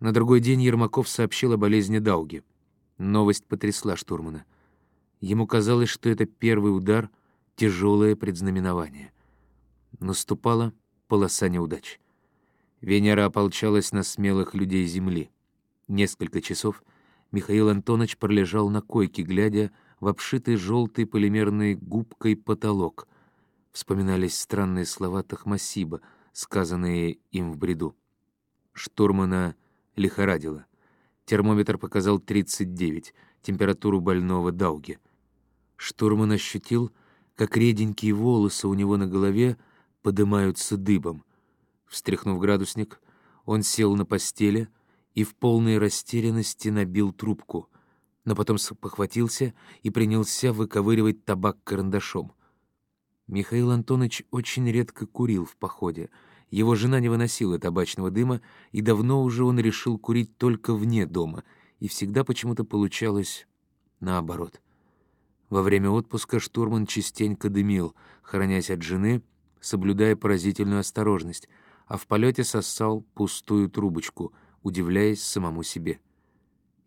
На другой день Ермаков сообщил о болезни Дауги. Новость потрясла штурмана. Ему казалось, что это первый удар — тяжелое предзнаменование. Наступала полоса неудач. Венера ополчалась на смелых людей Земли. Несколько часов Михаил Антонович пролежал на койке, глядя в обшитый желтой полимерной губкой потолок. Вспоминались странные слова Тахмасиба, сказанные им в бреду. Штурмана лихорадило. Термометр показал 39, температуру больного Дауги. Штурман ощутил, как реденькие волосы у него на голове подымаются дыбом. Встряхнув градусник, он сел на постели и в полной растерянности набил трубку, но потом похватился и принялся выковыривать табак карандашом. Михаил Антонович очень редко курил в походе. Его жена не выносила табачного дыма, и давно уже он решил курить только вне дома, и всегда почему-то получалось наоборот. Во время отпуска штурман частенько дымил, хранясь от жены, соблюдая поразительную осторожность, а в полете сосал пустую трубочку, удивляясь самому себе.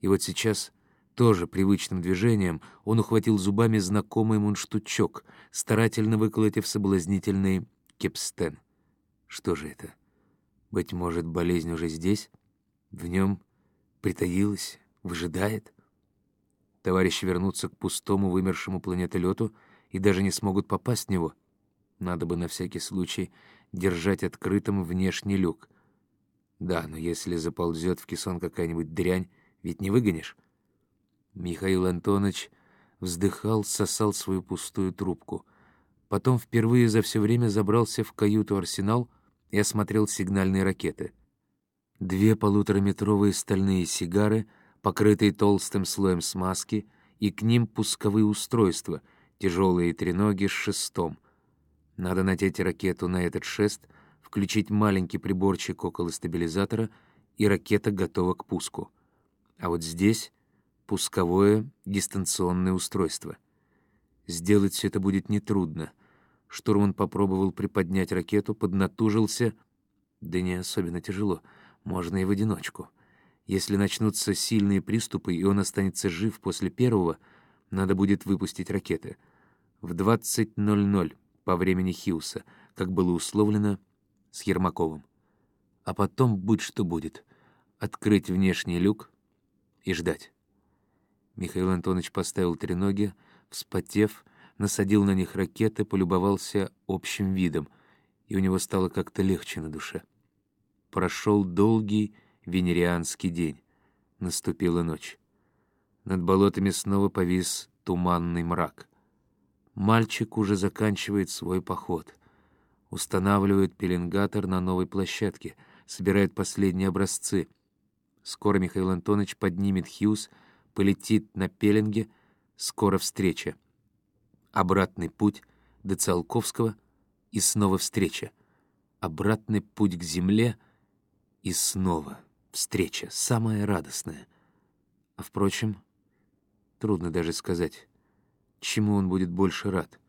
И вот сейчас тоже привычным движением он ухватил зубами знакомый мундштучок, старательно выколотив соблазнительный кепстен. Что же это? Быть может, болезнь уже здесь? В нем притаилась, выжидает? Товарищи вернутся к пустому вымершему планетолету и даже не смогут попасть в него. Надо бы на всякий случай держать открытым внешний люк. Да, но если заползет в кессон какая-нибудь дрянь, ведь не выгонишь. Михаил Антонович вздыхал, сосал свою пустую трубку. Потом впервые за все время забрался в каюту «Арсенал» и осмотрел сигнальные ракеты. Две полутораметровые стальные сигары, покрытые толстым слоем смазки, и к ним пусковые устройства, тяжелые треноги с шестом. Надо надеть ракету на этот шест, включить маленький приборчик около стабилизатора, и ракета готова к пуску. А вот здесь пусковое дистанционное устройство. Сделать все это будет нетрудно. Штурман попробовал приподнять ракету, поднатужился. Да не особенно тяжело, можно и в одиночку. Если начнутся сильные приступы, и он останется жив после первого, надо будет выпустить ракеты. В 20.00 по времени Хьюса, как было условлено с Ермаковым. А потом будь что будет. Открыть внешний люк и ждать. Михаил Антонович поставил треноги, вспотев, насадил на них ракеты, полюбовался общим видом, и у него стало как-то легче на душе. Прошел долгий венерианский день. Наступила ночь. Над болотами снова повис туманный мрак. Мальчик уже заканчивает свой поход. Устанавливает пеленгатор на новой площадке, собирает последние образцы. Скоро Михаил Антонович поднимет Хьюз — полетит на пеленге, скоро встреча. Обратный путь до Циолковского и снова встреча. Обратный путь к земле и снова встреча, самая радостная. А впрочем, трудно даже сказать, чему он будет больше рад.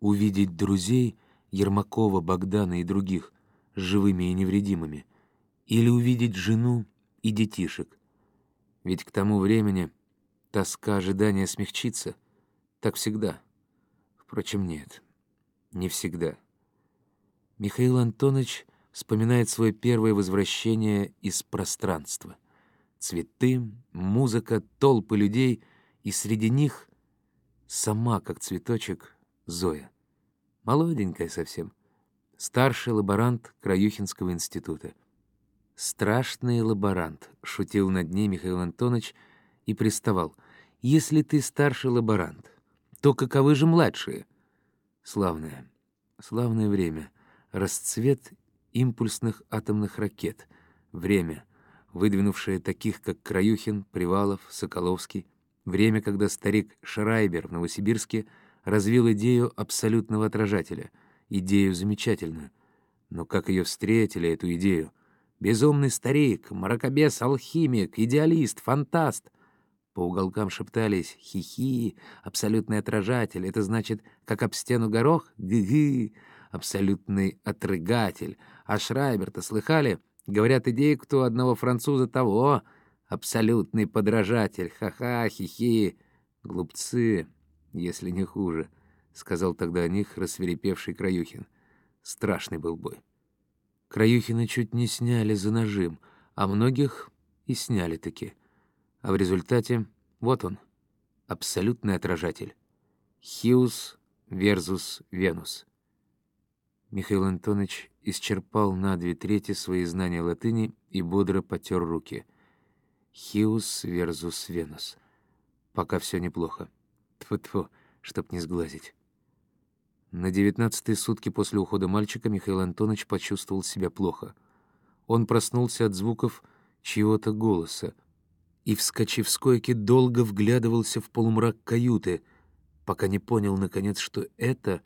Увидеть друзей Ермакова, Богдана и других живыми и невредимыми, или увидеть жену и детишек, ведь к тому времени тоска ожидания смягчится. Так всегда. Впрочем, нет, не всегда. Михаил Антонович вспоминает свое первое возвращение из пространства. Цветы, музыка, толпы людей, и среди них сама, как цветочек, Зоя. Молоденькая совсем. Старший лаборант Краюхинского института. «Страшный лаборант», — шутил над ней Михаил Антонович и приставал. «Если ты старший лаборант, то каковы же младшие?» Славное, славное время. Расцвет импульсных атомных ракет. Время, выдвинувшее таких, как Краюхин, Привалов, Соколовский. Время, когда старик Шрайбер в Новосибирске развил идею абсолютного отражателя. Идею замечательную. Но как ее встретили, эту идею — Безумный старик, мракобес-алхимик, идеалист, фантаст. По уголкам шептались «хи-хи», «абсолютный отражатель». Это значит, как об стену горох? Гы-гы, абсолютный отрыгатель. А Шрайберта слыхали? Говорят, идея кто одного француза того. Абсолютный подражатель. Ха-ха, хи-хи. Глупцы, если не хуже, — сказал тогда о них рассверепевший Краюхин. Страшный был бой. Краюхина чуть не сняли за нажим, а многих и сняли таки. А в результате вот он, абсолютный отражатель. Хиус версус Венус. Михаил Антонович исчерпал на две трети свои знания латыни и бодро потер руки. Хиус версус Венус. Пока все неплохо. Тьфу-тьфу, чтоб не сглазить. На девятнадцатые сутки после ухода мальчика Михаил Антонович почувствовал себя плохо. Он проснулся от звуков чьего-то голоса и, вскочив с койки, долго вглядывался в полумрак каюты, пока не понял, наконец, что это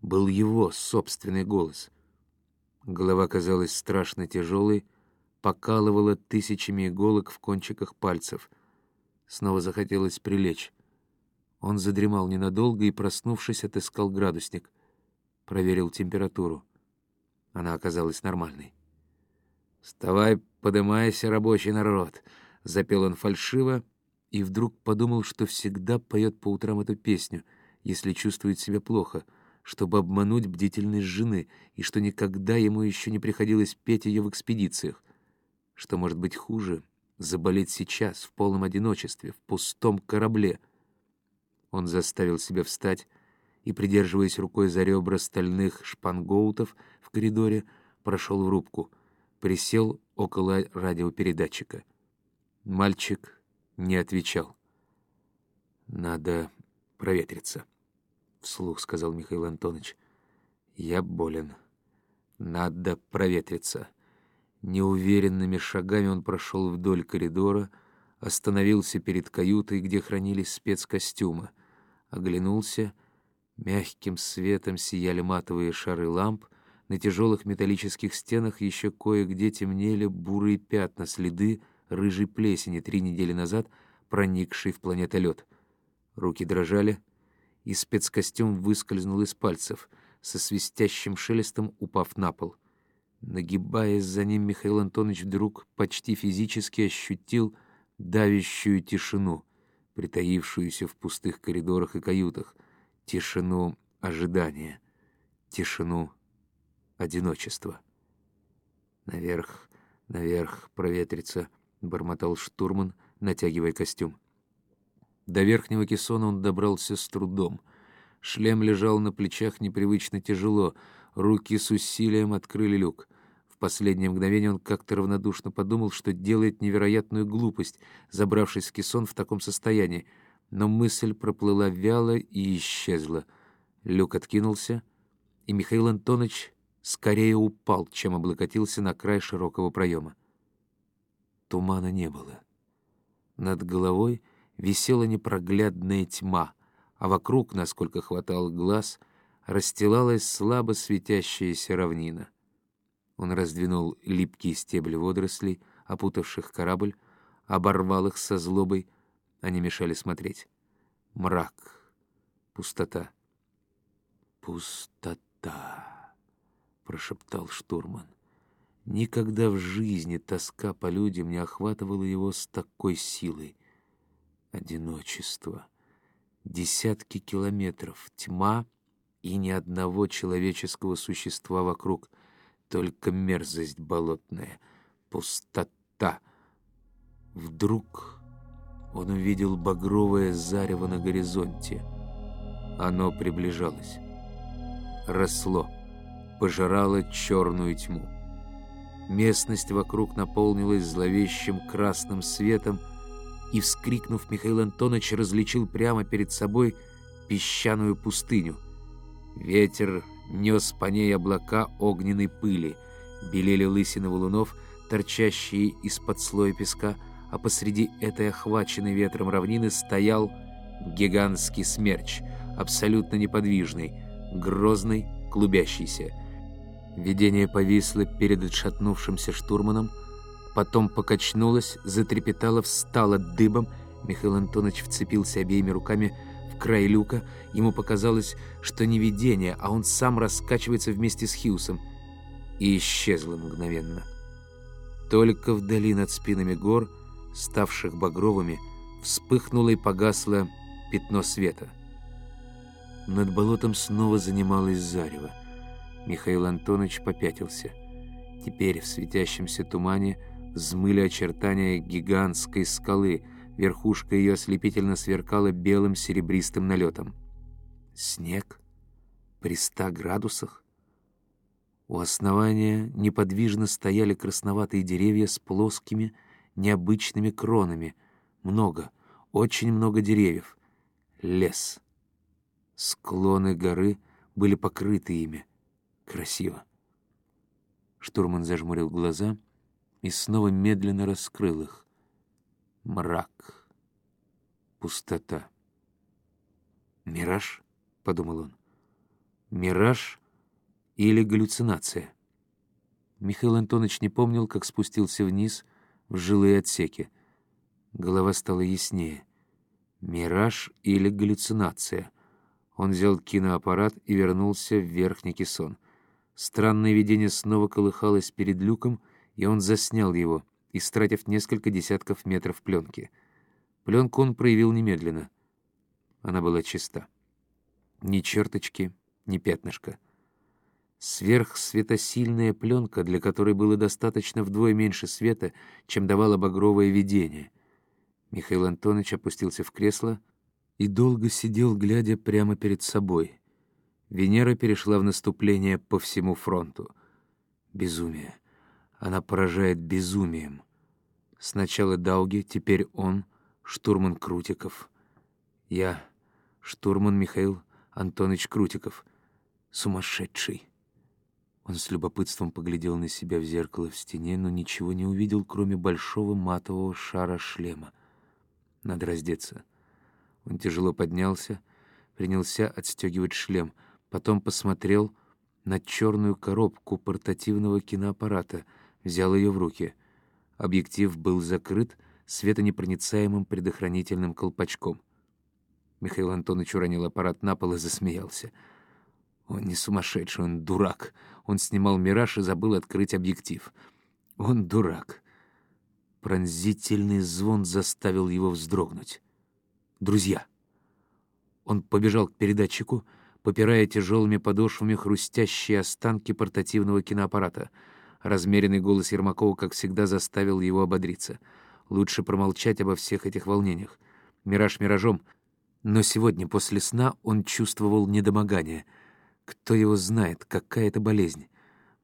был его собственный голос. Голова казалась страшно тяжелой, покалывала тысячами иголок в кончиках пальцев. Снова захотелось прилечь. Он задремал ненадолго и, проснувшись, отыскал градусник. Проверил температуру. Она оказалась нормальной. «Вставай, подымайся, рабочий народ!» — запел он фальшиво и вдруг подумал, что всегда поет по утрам эту песню, если чувствует себя плохо, чтобы обмануть бдительность жены, и что никогда ему еще не приходилось петь ее в экспедициях. Что может быть хуже — заболеть сейчас, в полном одиночестве, в пустом корабле — он заставил себя встать и, придерживаясь рукой за ребра стальных шпангоутов в коридоре, прошел в рубку, присел около радиопередатчика. Мальчик не отвечал. «Надо проветриться», — вслух сказал Михаил Антонович. «Я болен. Надо проветриться». Неуверенными шагами он прошел вдоль коридора, остановился перед каютой, где хранились спецкостюмы оглянулся. Мягким светом сияли матовые шары ламп, на тяжелых металлических стенах еще кое-где темнели бурые пятна, следы рыжей плесени, три недели назад проникшей в планетолет. Руки дрожали, и спецкостюм выскользнул из пальцев, со свистящим шелестом упав на пол. Нагибаясь за ним, Михаил Антонович вдруг почти физически ощутил давящую тишину — притаившуюся в пустых коридорах и каютах, тишину ожидания, тишину одиночества. «Наверх, наверх, проветриться», — бормотал штурман, натягивая костюм. До верхнего кессона он добрался с трудом. Шлем лежал на плечах непривычно тяжело, руки с усилием открыли люк последнее мгновение он как-то равнодушно подумал, что делает невероятную глупость, забравшись в кессон в таком состоянии. Но мысль проплыла вяло и исчезла. Люк откинулся, и Михаил Антонович скорее упал, чем облокотился на край широкого проема. Тумана не было. Над головой висела непроглядная тьма, а вокруг, насколько хватал глаз, расстилалась слабо светящаяся равнина. Он раздвинул липкие стебли водорослей, опутавших корабль, оборвал их со злобой. Они мешали смотреть. Мрак. Пустота. «Пустота», — прошептал штурман. Никогда в жизни тоска по людям не охватывала его с такой силой. Одиночество. Десятки километров, тьма и ни одного человеческого существа вокруг — только мерзость болотная, пустота. Вдруг он увидел багровое зарево на горизонте. Оно приближалось. Росло, пожирало черную тьму. Местность вокруг наполнилась зловещим красным светом, и, вскрикнув, Михаил Антонович различил прямо перед собой песчаную пустыню. Ветер нес по ней облака огненной пыли, белели лысины валунов, торчащие из-под слоя песка, а посреди этой охваченной ветром равнины стоял гигантский смерч, абсолютно неподвижный, грозный, клубящийся. Видение повисло перед отшатнувшимся штурманом, потом покачнулось, затрепетало, встало дыбом. Михаил Антонович вцепился обеими руками край люка, ему показалось, что не видение, а он сам раскачивается вместе с Хьюсом, и исчезло мгновенно. Только вдали над спинами гор, ставших багровыми, вспыхнуло и погасло пятно света. Над болотом снова занималось зарево. Михаил Антонович попятился. Теперь в светящемся тумане взмыли очертания гигантской скалы, верхушка ее ослепительно сверкала белым серебристым налетом. Снег? При ста градусах? У основания неподвижно стояли красноватые деревья с плоскими, необычными кронами. Много, очень много деревьев. Лес. Склоны горы были покрыты ими. Красиво. Штурман зажмурил глаза и снова медленно раскрыл их. Мрак. Пустота. «Мираж?» — подумал он. «Мираж или галлюцинация?» Михаил Антонович не помнил, как спустился вниз в жилые отсеки. Голова стала яснее. «Мираж или галлюцинация?» Он взял киноаппарат и вернулся в верхний кессон. Странное видение снова колыхалось перед люком, и он заснял его, истратив несколько десятков метров пленки. Пленку он проявил немедленно. Она была чиста. Ни черточки, ни пятнышка. Сверхсветосильная пленка, для которой было достаточно вдвое меньше света, чем давало багровое видение. Михаил Антонович опустился в кресло и долго сидел, глядя прямо перед собой — Венера перешла в наступление по всему фронту. Безумие. Она поражает безумием. Сначала Дауги, теперь он, штурман Крутиков. Я, штурман Михаил Антонович Крутиков. Сумасшедший. Он с любопытством поглядел на себя в зеркало в стене, но ничего не увидел, кроме большого матового шара шлема. Надо раздеться. Он тяжело поднялся, принялся отстегивать шлем — Потом посмотрел на черную коробку портативного киноаппарата, взял ее в руки. Объектив был закрыт светонепроницаемым предохранительным колпачком. Михаил Антонович уронил аппарат на пол и засмеялся. Он не сумасшедший, он дурак. Он снимал «Мираж» и забыл открыть объектив. Он дурак. Пронзительный звон заставил его вздрогнуть. «Друзья!» Он побежал к передатчику — попирая тяжелыми подошвами хрустящие останки портативного киноаппарата. Размеренный голос Ермакова, как всегда, заставил его ободриться. Лучше промолчать обо всех этих волнениях. Мираж миражом. Но сегодня, после сна, он чувствовал недомогание. Кто его знает, какая это болезнь?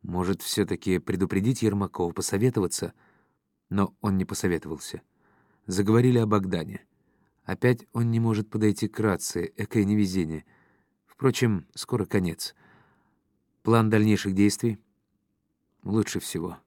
Может, все-таки предупредить Ермакова, посоветоваться? Но он не посоветовался. Заговорили о Богдане. Опять он не может подойти к рации, экое невезение — Впрочем, скоро конец. План дальнейших действий? Лучше всего.